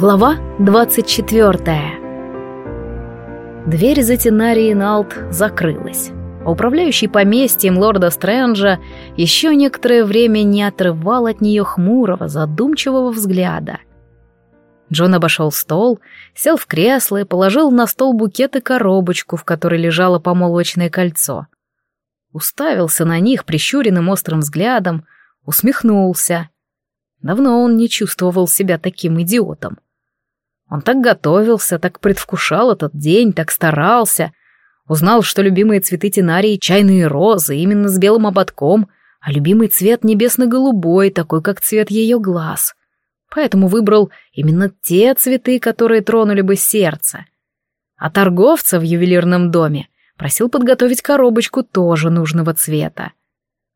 Глава 24 Дверь за Тенарии Налт закрылась. Управляющий поместьем лорда Стрэнджа еще некоторое время не отрывал от нее хмурого, задумчивого взгляда. Джон обошел стол, сел в кресло и положил на стол букет и коробочку, в которой лежало помолвочное кольцо. Уставился на них прищуренным острым взглядом, усмехнулся — Давно он не чувствовал себя таким идиотом. Он так готовился, так предвкушал этот день, так старался. Узнал, что любимые цветы тенарии — чайные розы, именно с белым ободком, а любимый цвет небесно-голубой, такой, как цвет ее глаз. Поэтому выбрал именно те цветы, которые тронули бы сердце. А торговца в ювелирном доме просил подготовить коробочку тоже нужного цвета.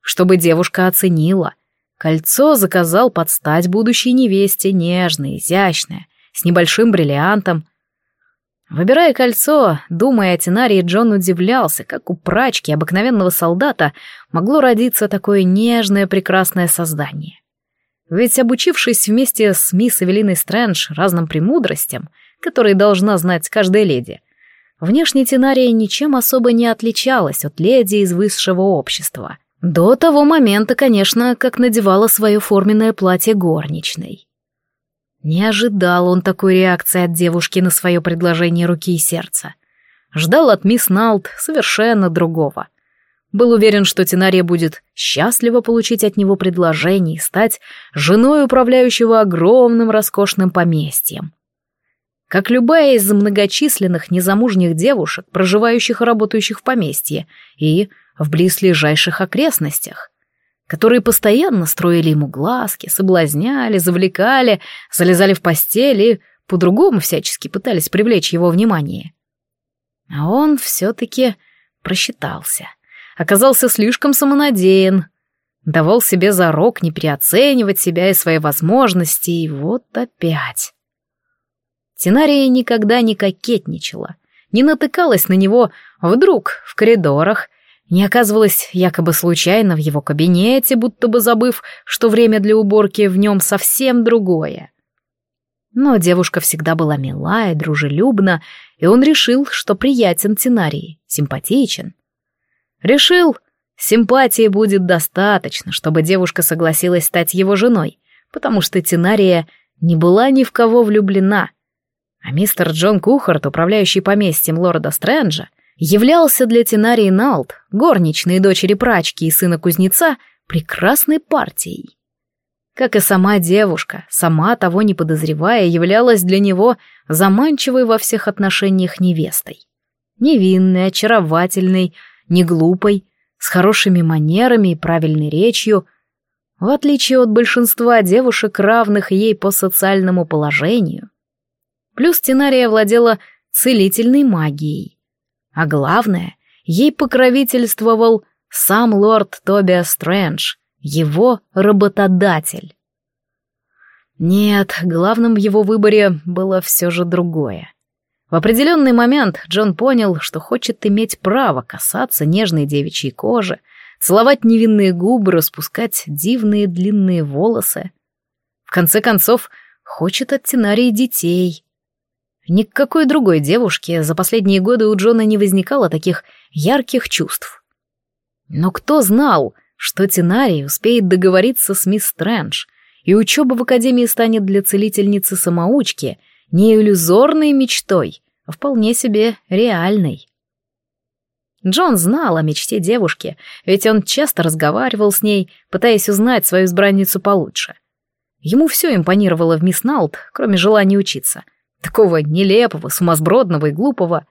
Чтобы девушка оценила — Кольцо заказал под стать будущей невесте, нежное, изящное, с небольшим бриллиантом. Выбирая кольцо, думая о Тинарии, Джон удивлялся, как у прачки обыкновенного солдата могло родиться такое нежное, прекрасное создание. Ведь обучившись вместе с мисс Эвелиной Стрэндж разным премудростям, которые должна знать каждая леди, внешне Тинария ничем особо не отличалась от леди из высшего общества. До того момента, конечно, как надевала свое форменное платье горничной. Не ожидал он такой реакции от девушки на свое предложение руки и сердца. Ждал от мисс Налт совершенно другого. Был уверен, что Тинария будет счастлива получить от него предложение и стать женой управляющего огромным роскошным поместьем. Как любая из многочисленных незамужних девушек, проживающих и работающих в поместье, и в близлежащих окрестностях, которые постоянно строили ему глазки, соблазняли, завлекали, залезали в постель и по-другому всячески пытались привлечь его внимание. А он все-таки просчитался, оказался слишком самонадеян, давал себе зарок не переоценивать себя и свои возможности, и вот опять. Тинария никогда не кокетничала, не натыкалась на него вдруг в коридорах не оказывалась якобы случайно в его кабинете, будто бы забыв, что время для уборки в нем совсем другое. Но девушка всегда была милая, дружелюбна, и он решил, что приятен Тинарии, симпатичен. Решил, симпатии будет достаточно, чтобы девушка согласилась стать его женой, потому что Тинария не была ни в кого влюблена. А мистер Джон Кухарт, управляющий поместьем лорда Стрэнджа, являлся для Тинарии Налт, горничной дочери прачки и сына кузнеца, прекрасной партией. Как и сама девушка, сама того не подозревая, являлась для него заманчивой во всех отношениях невестой. Невинной, очаровательной, неглупой, с хорошими манерами и правильной речью, в отличие от большинства девушек, равных ей по социальному положению. Плюс Тинария владела целительной магией, а главное, ей покровительствовал сам лорд Тобиас Стрэндж, его работодатель. Нет, главным в его выборе было все же другое. В определенный момент Джон понял, что хочет иметь право касаться нежной девичьей кожи, целовать невинные губы, распускать дивные длинные волосы. В конце концов, хочет от Тенарии детей. Ни к какой другой девушке за последние годы у Джона не возникало таких ярких чувств. Но кто знал, что Тинарий успеет договориться с мисс Стрэндж, и учеба в академии станет для целительницы-самоучки не иллюзорной мечтой, а вполне себе реальной. Джон знал о мечте девушки, ведь он часто разговаривал с ней, пытаясь узнать свою избранницу получше. Ему все импонировало в мисс Налт, кроме желания учиться — Такого нелепого, сумасбродного и глупого.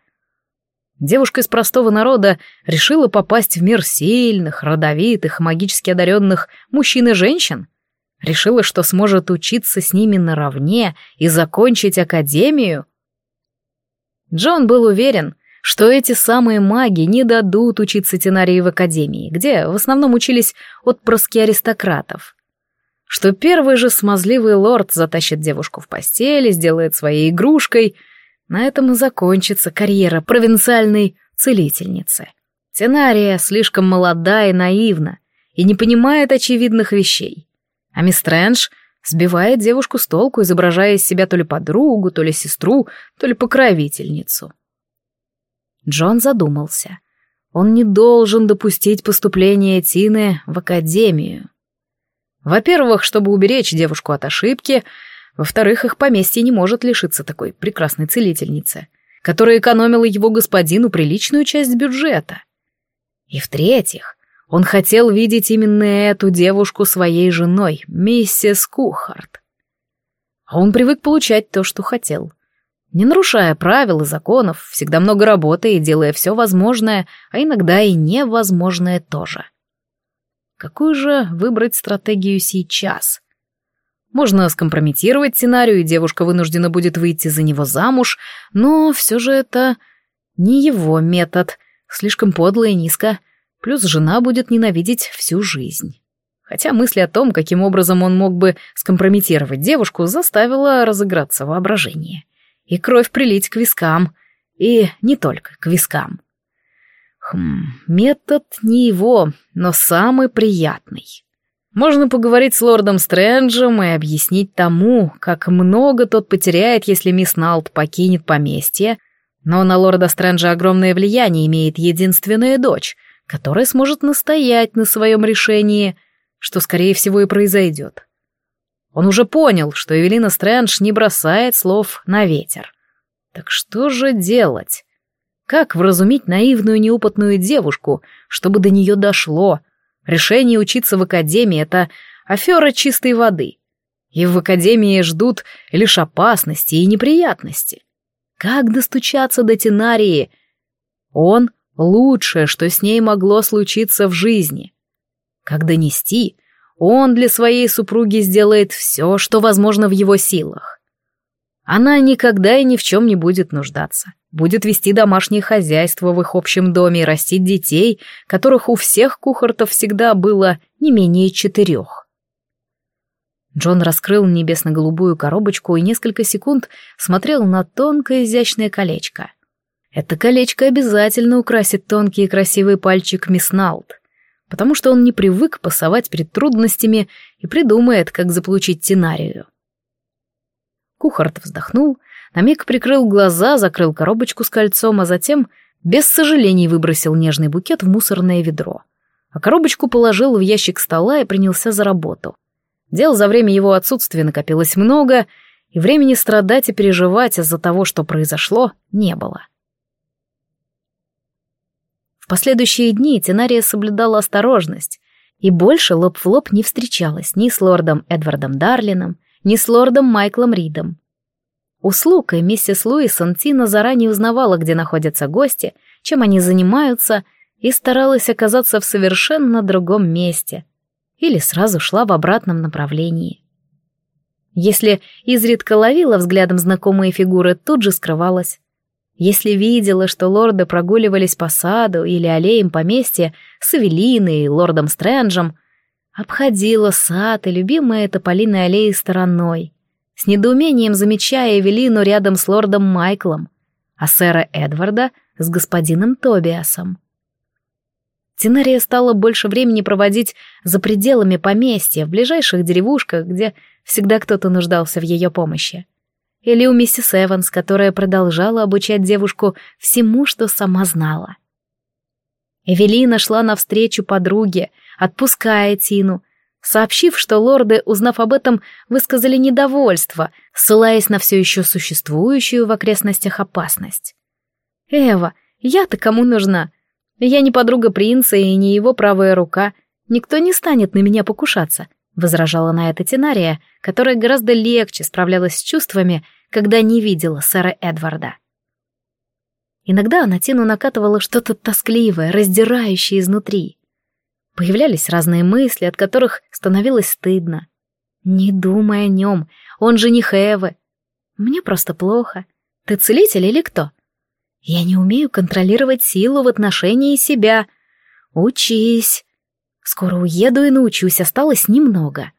Девушка из простого народа решила попасть в мир сильных, родовитых, магически одаренных мужчин и женщин. Решила, что сможет учиться с ними наравне и закончить академию. Джон был уверен, что эти самые маги не дадут учиться Тенарии в академии, где в основном учились отпрыски аристократов что первый же смазливый лорд затащит девушку в постель и сделает своей игрушкой. На этом и закончится карьера провинциальной целительницы. Тенария слишком молода и наивна, и не понимает очевидных вещей. А мисс Стрэндж сбивает девушку с толку, изображая из себя то ли подругу, то ли сестру, то ли покровительницу. Джон задумался. Он не должен допустить поступления Тины в академию. Во-первых, чтобы уберечь девушку от ошибки, во-вторых, их поместье не может лишиться такой прекрасной целительницы, которая экономила его господину приличную часть бюджета. И в-третьих, он хотел видеть именно эту девушку своей женой, миссис Кухарт. А он привык получать то, что хотел. Не нарушая правил и законов, всегда много работы и делая все возможное, а иногда и невозможное тоже. Какую же выбрать стратегию сейчас? Можно скомпрометировать сценарию, и девушка вынуждена будет выйти за него замуж, но все же это не его метод, слишком подло и низко — Плюс жена будет ненавидеть всю жизнь. Хотя мысль о том, каким образом он мог бы скомпрометировать девушку, заставила разыграться воображение. И кровь прилить к вискам. И не только к вискам. Хм, метод не его, но самый приятный. Можно поговорить с лордом Стрэнджем и объяснить тому, как много тот потеряет, если мисс Налт покинет поместье, но на лорда Стрэнджа огромное влияние имеет единственная дочь — которая сможет настоять на своем решении, что, скорее всего, и произойдет. Он уже понял, что Эвелина Стрэндж не бросает слов на ветер. Так что же делать? Как вразумить наивную неопытную девушку, чтобы до нее дошло? Решение учиться в академии — это афера чистой воды. И в академии ждут лишь опасности и неприятности. Как достучаться до Тинарии? Он лучшее, что с ней могло случиться в жизни. Как донести, он для своей супруги сделает все, что возможно в его силах. Она никогда и ни в чем не будет нуждаться. Будет вести домашнее хозяйство в их общем доме и растить детей, которых у всех кухартов всегда было не менее четырех. Джон раскрыл небесно-голубую коробочку и несколько секунд смотрел на тонкое изящное колечко — это колечко обязательно украсит тонкий и красивый пальчик мисс Налт, потому что он не привык пасовать перед трудностями и придумает, как заполучить Тинарию. Кухарт вздохнул, на миг прикрыл глаза, закрыл коробочку с кольцом, а затем без сожалений выбросил нежный букет в мусорное ведро. А коробочку положил в ящик стола и принялся за работу. Дел за время его отсутствия накопилось много, и времени страдать и переживать из-за того, что произошло, не было последующие дни Тенария соблюдала осторожность и больше лоб в лоб не встречалась ни с лордом Эдвардом Дарлином, ни с лордом Майклом Ридом. У слуг и миссис Луисон Тина заранее узнавала, где находятся гости, чем они занимаются, и старалась оказаться в совершенно другом месте. Или сразу шла в обратном направлении. Если изредка ловила взглядом знакомые фигуры, тут же скрывалась. Если видела, что лорды прогуливались по саду или аллеям поместья с Эвелиной и лордом Стрэнджем, обходила сад и любимые тополиной аллеи стороной, с недоумением замечая Эвелину рядом с лордом Майклом, а сэра Эдварда с господином Тобиасом. Тинария стала больше времени проводить за пределами поместья, в ближайших деревушках, где всегда кто-то нуждался в ее помощи или у миссис Эванс, которая продолжала обучать девушку всему, что сама знала. Эвелина шла навстречу подруге, отпуская Тину, сообщив, что лорды, узнав об этом, высказали недовольство, ссылаясь на все еще существующую в окрестностях опасность. «Эва, я-то кому нужна? Я не подруга принца и не его правая рука. Никто не станет на меня покушаться. — возражала на это Тинария, которая гораздо легче справлялась с чувствами, когда не видела сэра Эдварда. Иногда на Тину накатывало что-то тоскливое, раздирающее изнутри. Появлялись разные мысли, от которых становилось стыдно. «Не думай о нем, он жених Эвы. Мне просто плохо. Ты целитель или кто?» «Я не умею контролировать силу в отношении себя. Учись!» Скоро уеду и научусь, осталось немного.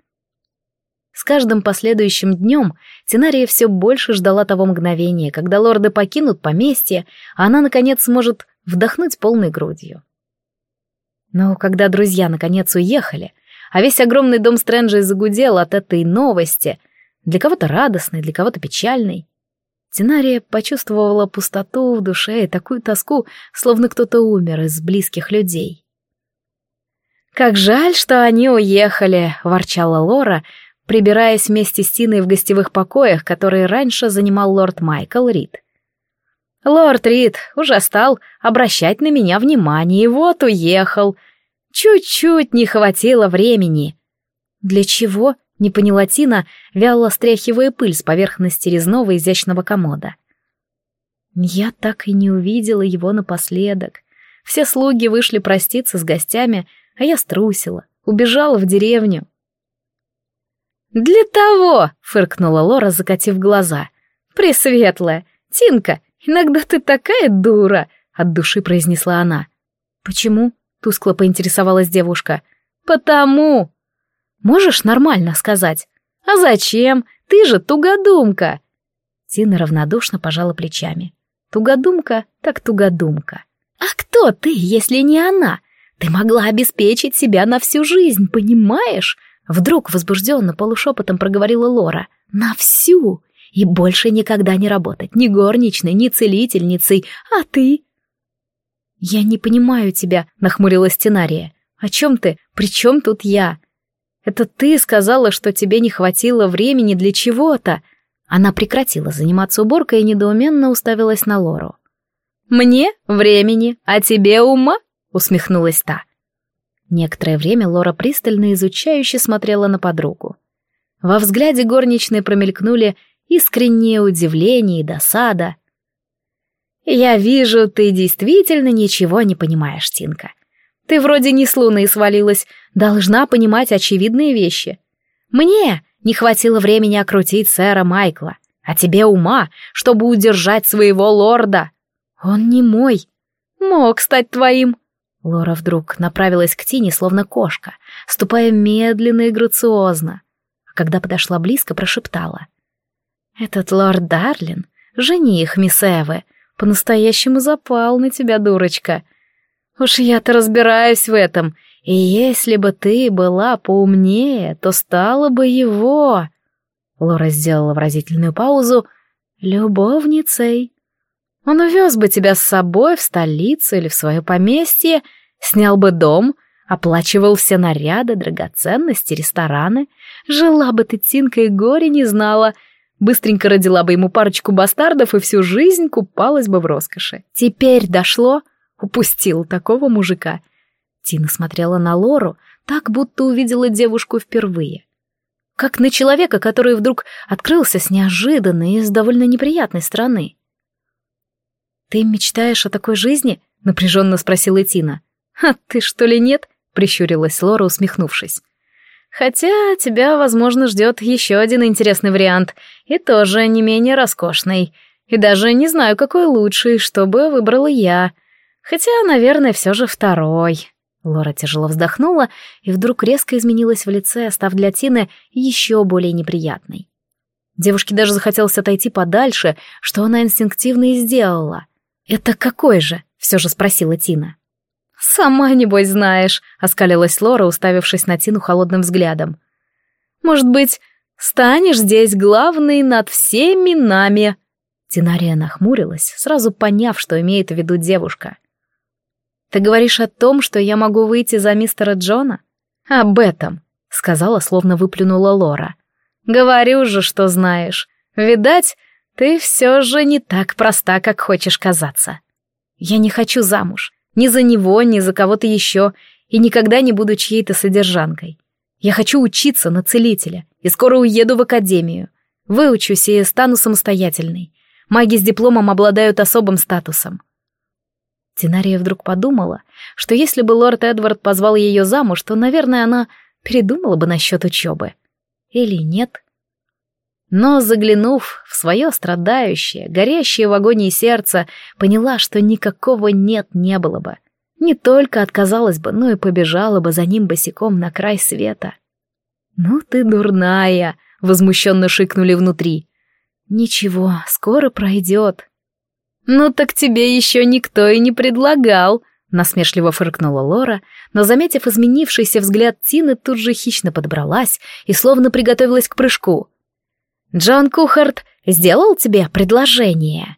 С каждым последующим днем Тинария все больше ждала того мгновения, когда лорды покинут поместье, а она, наконец, сможет вдохнуть полной грудью. Но когда друзья, наконец, уехали, а весь огромный дом Стрэнджа загудел от этой новости. Для кого-то радостной, для кого-то печальной. Тинария почувствовала пустоту в душе и такую тоску, словно кто-то умер из близких людей. «Как жаль, что они уехали», — ворчала Лора, прибираясь вместе с Тиной в гостевых покоях, которые раньше занимал лорд Майкл Рид. «Лорд Рид уже стал обращать на меня внимание, и вот уехал. Чуть-чуть не хватило времени». «Для чего?» — не поняла Тина, вяло стряхивая пыль с поверхности резного изящного комода. Я так и не увидела его напоследок. Все слуги вышли проститься с гостями, а я струсила, убежала в деревню. «Для того!» — фыркнула Лора, закатив глаза. «Пресветлая! Тинка, иногда ты такая дура!» — от души произнесла она. «Почему?» — тускло поинтересовалась девушка. «Потому!» «Можешь нормально сказать?» «А зачем? Ты же тугодумка!» Тина равнодушно пожала плечами. «Тугодумка, так тугодумка. А кто ты, если не она? Ты могла обеспечить себя на всю жизнь, понимаешь? Вдруг возбужденно полушепотом проговорила Лора. «На всю! И больше никогда не работать ни горничной, ни целительницей, а ты?» «Я не понимаю тебя», — нахмурилась Тенария. «О чем ты? При чем тут я?» «Это ты сказала, что тебе не хватило времени для чего-то». Она прекратила заниматься уборкой и недоуменно уставилась на Лору. «Мне времени, а тебе ума?» — усмехнулась та. Некоторое время Лора пристально изучающе смотрела на подругу. Во взгляде горничной промелькнули искреннее удивление и досада. «Я вижу, ты действительно ничего не понимаешь, Тинка. Ты вроде не с луны свалилась, должна понимать очевидные вещи. Мне не хватило времени окрутить сэра Майкла, а тебе ума, чтобы удержать своего лорда. Он не мой. Мог стать твоим, Лора вдруг направилась к Тине, словно кошка, ступая медленно и грациозно. А когда подошла близко, прошептала. «Этот лорд Дарлин, жених мисс Эвы, по-настоящему запал на тебя, дурочка. Уж я-то разбираюсь в этом, и если бы ты была поумнее, то стала бы его...» Лора сделала выразительную паузу. «Любовницей». Он увез бы тебя с собой в столицу или в свое поместье, снял бы дом, оплачивал все наряды, драгоценности, рестораны. Жила бы ты, Тинка, и горе не знала. Быстренько родила бы ему парочку бастардов и всю жизнь купалась бы в роскоши. Теперь дошло, упустил такого мужика. Тина смотрела на Лору, так будто увидела девушку впервые. Как на человека, который вдруг открылся с неожиданной и с довольно неприятной стороны. «Ты мечтаешь о такой жизни?» — напряженно спросила Тина. «А ты что ли нет?» — прищурилась Лора, усмехнувшись. «Хотя тебя, возможно, ждет еще один интересный вариант, и тоже не менее роскошный. И даже не знаю, какой лучший, чтобы выбрала я. Хотя, наверное, все же второй». Лора тяжело вздохнула и вдруг резко изменилась в лице, став для Тины еще более неприятной. Девушке даже захотелось отойти подальше, что она инстинктивно и сделала. «Это какой же?» — все же спросила Тина. «Сама, небось, знаешь», — оскалилась Лора, уставившись на Тину холодным взглядом. «Может быть, станешь здесь главной над всеми нами?» Тинария нахмурилась, сразу поняв, что имеет в виду девушка. «Ты говоришь о том, что я могу выйти за мистера Джона?» «Об этом», — сказала, словно выплюнула Лора. «Говорю же, что знаешь. Видать, ты все же не так проста, как хочешь казаться. Я не хочу замуж. Ни за него, ни за кого-то еще. И никогда не буду чьей-то содержанкой. Я хочу учиться на целителя. И скоро уеду в академию. Выучусь и стану самостоятельной. Маги с дипломом обладают особым статусом. Тинария вдруг подумала, что если бы лорд Эдвард позвал ее замуж, то, наверное, она передумала бы насчет учебы. Или нет. Но, заглянув в свое страдающее, горящее в агонии сердце, поняла, что никакого «нет» не было бы. Не только отказалась бы, но и побежала бы за ним босиком на край света. «Ну ты дурная!» — возмущенно шикнули внутри. «Ничего, скоро пройдет». «Ну так тебе еще никто и не предлагал», — Насмешливо фыркнула Лора, но, заметив изменившийся взгляд Тины, тут же хищно подобралась и словно приготовилась к прыжку. «Джон Кухарт сделал тебе предложение?»